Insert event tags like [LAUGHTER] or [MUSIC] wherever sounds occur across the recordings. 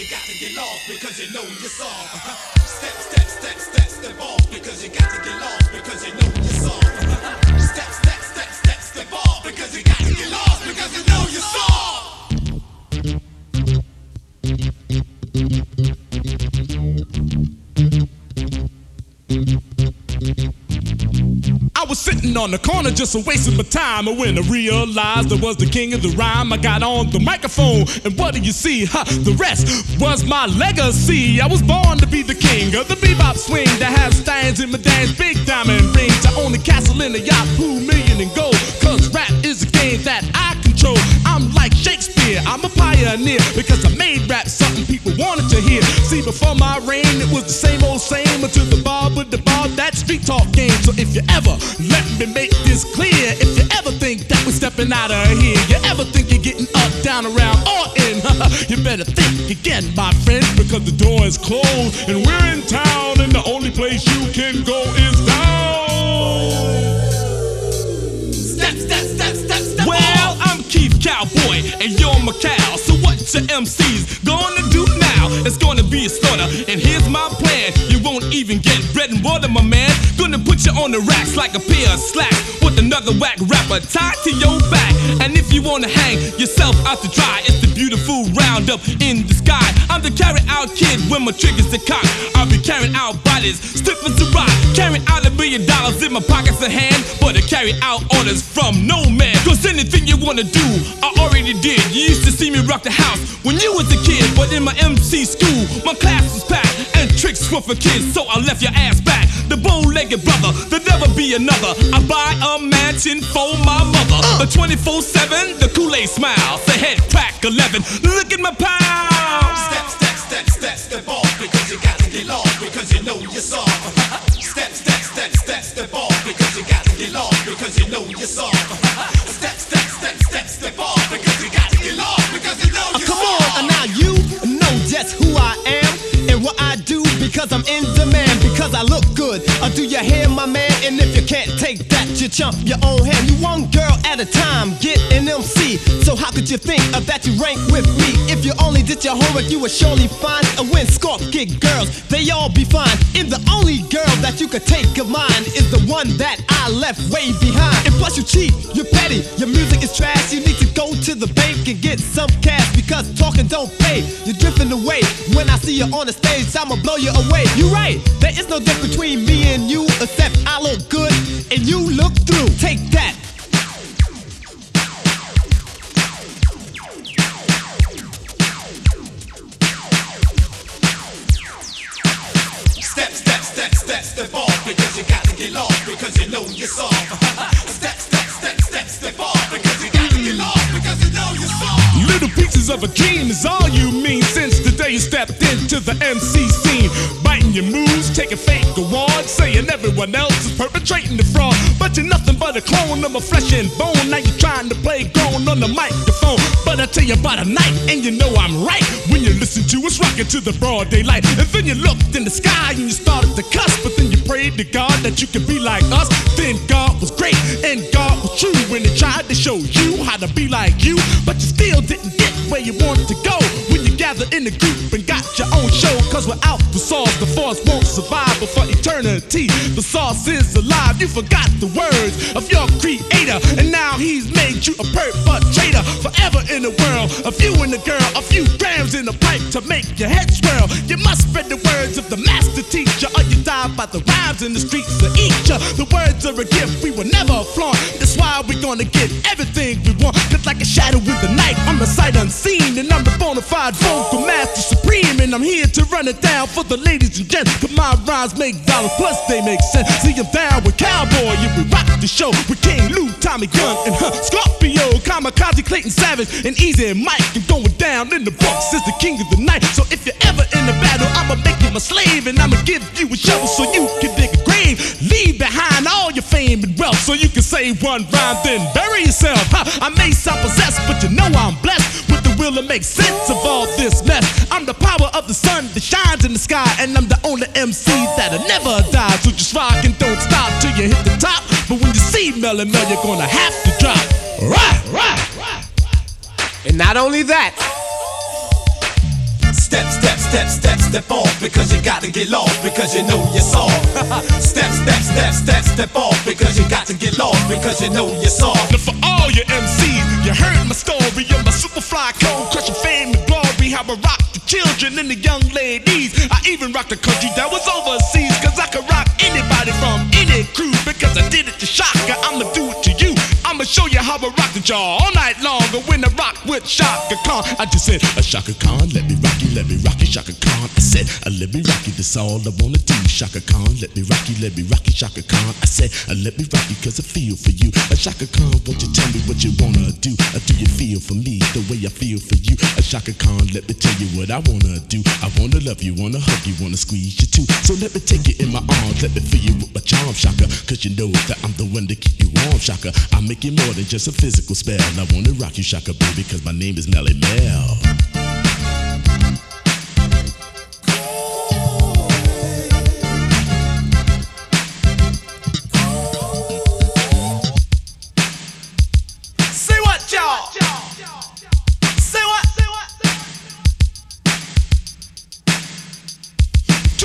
you got to get lost because you know your song. [LAUGHS] Step, step, step, step, step off because you got to get lost because you know your song. [LAUGHS] Step, step, step, step, step off because you got to get lost because you know your song. I was sitting on the corner just a wasting my time. And when I realized I was the king of the rhyme, I got on the microphone. And what do you see? Ha, the rest was my legacy. I was born to be the king of the bebop swing that has stands in my dance, big diamond rings. I own a castle in a yacht, pool million in gold. Cause rap is a game that I control. I'm like Shakespeare, I'm a pioneer because I made rap something people wanted to hear. See, before my reign, it was the same old same until the bar with the bar, that street talk you ever let me make this clear, if you ever think that we're stepping out of here, you ever think you're getting up, down, around, or in, [LAUGHS] you better think again, my friend, because the door is closed and we're in town, and the only place you can go is down. Step, step, step, step, step Well. I'm Keith Cowboy, and you're Macau. So what your MCs gonna do now? It's gonna be a slaughter, and here's my plan. You won't even get bread and water, my man. You on the racks like a pair of slacks with another whack rapper tied to your back. And if you wanna hang yourself out to dry, it's the beautiful roundup in the sky. I'm the carry out kid when my trigger's the cock. I'll be carrying out bodies, stiff as a rock. Carrying out a million dollars in my pockets of hand, but I carry out orders from no man. Cause anything you wanna do, I already did. You used to see me rock the house when you was a kid, but in my MC school, my class was packed tricks were for kids, so I left your ass back. The bow-legged brother, there'll never be another. I buy a mansion for my mother. The 24-7, the Kool-Aid smile, the head crack 11. Look at my pal. Step, step, step, step, step off because you got to get lost because you know your song. Do you hear my man? And if you can't take that, you chump your own hand. You time, get an MC. So how could you think uh, that you rank with me? If you only did your homework, you would surely find a win. Scorp kick girls, they all be fine. And the only girl that you could take of mine is the one that I left way behind. And plus you cheat, you're petty, your music is trash. You need to go to the bank and get some cash because talking don't pay. You're drifting away. When I see you on the stage, I'ma blow you away. You're right, there is no difference between me and you except I look good and you look through. Take that. Step, step, step, off because you got to get lost because you know your song. [LAUGHS] Step, step, step, step, step off because you got to get lost because you know your song. Little pieces of a dream is all you mean since the day you stepped into the MC scene. Biting your moves, taking fake awards, saying everyone else is perpetrating the fraud. But you're nothing but a clone of my flesh and bone. Now you're trying to play grown on the microphone. But I tell you about a night, and you know I'm right. When you listen to us rocking to the broad daylight. And then you looked to God that you could be like us. Then God was great and God was true when He tried to show you how to be like you. But you still didn't get where you wanted to go. When you gathered in a group and got your own show. Cause without the sauce, the force won't survive for eternity. The sauce is alive. You forgot the words of your creator. And now he's made you a perpetrator. Forever in the world of you and the girl. A few grams in the pipe to make your head swirl. You must spread the words of the master by the rhymes in the streets of each. Other. The words are a gift we will never flaunt. That's why we're gonna get everything we want. Just like a shadow in the night. I'm the sight unseen. And I'm the bona fide vocal master supreme. And I'm here to run it down for the ladies and gents. Cause my rhymes make dollars plus they make sense. See, I'm down with Cowboy. You we rock the show with King Lou, Tommy Gun, and huh, Scorpio, Kamikaze, Clayton Savage, and Easy Mike. And going down in the Bronx is the king of the night. So if you're ever in a battle, I'ma make you my slave. And I'ma give you a shovel so you can dig a grave. Leave behind all your fame and wealth so you can say one rhyme, then bury yourself. Huh, I may sound possessed, but you know I'm blessed with the will to make sense of all this mess. I'm the power of the sun that shines in the sky, and I'm the only MC that'll never die. So just rock and when you Mel and Mel, you're gonna have to drop. Right, right, right. And not only that, Step, step, step, step, step off because you got to get lost because you know you're soft. [LAUGHS] step, step, step, step, step off because you got to get lost because you know you're soft. Now for all your MCs, you heard my story of my super fly code, crushing fame and glory. How I rock the children and the young ladies. I even rocked a country that was overseas, cause I could rock anybody from any crew how I rock the jaw all night long. But when I rock with Chaka Khan, I just said, a Chaka Khan, let me let me rock you, Chaka Khan. I said, uh, let me rock you, that's all I wanna do. Chaka Khan, let me rock you, let me rock you, Chaka Khan. I said, uh, let me rock you, cause I feel for you. Uh, Chaka Khan, won't you tell me what you wanna do? Uh, do you feel for me the way I feel for you? Uh, Chaka Khan, let me tell you what I wanna do. I wanna love you, wanna hug you, wanna squeeze you too. So let me take you in my arms, let me feel you with my charm, Chaka. Cause you know that I'm the one to keep you warm, Chaka. I make it more than just a physical spell. I wanna rock you, Chaka, baby, cause my name is Melle Mel.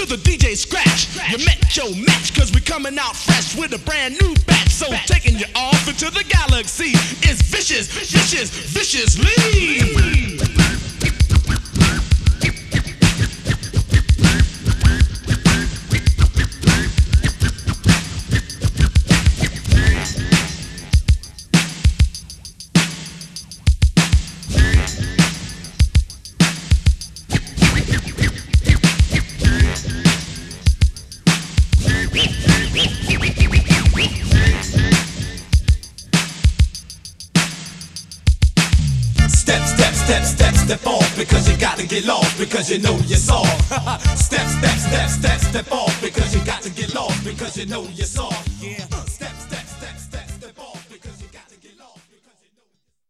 The DJ Scratch. You met your match, cause we coming out fresh with a brand new batch. So taking you off into the galaxy is vicious, vicious, viciously. Step, step, step, off because you got to get lost because you know you're soft. [LAUGHS] step, step, step, step, step off because you got to get lost because you know you're soft.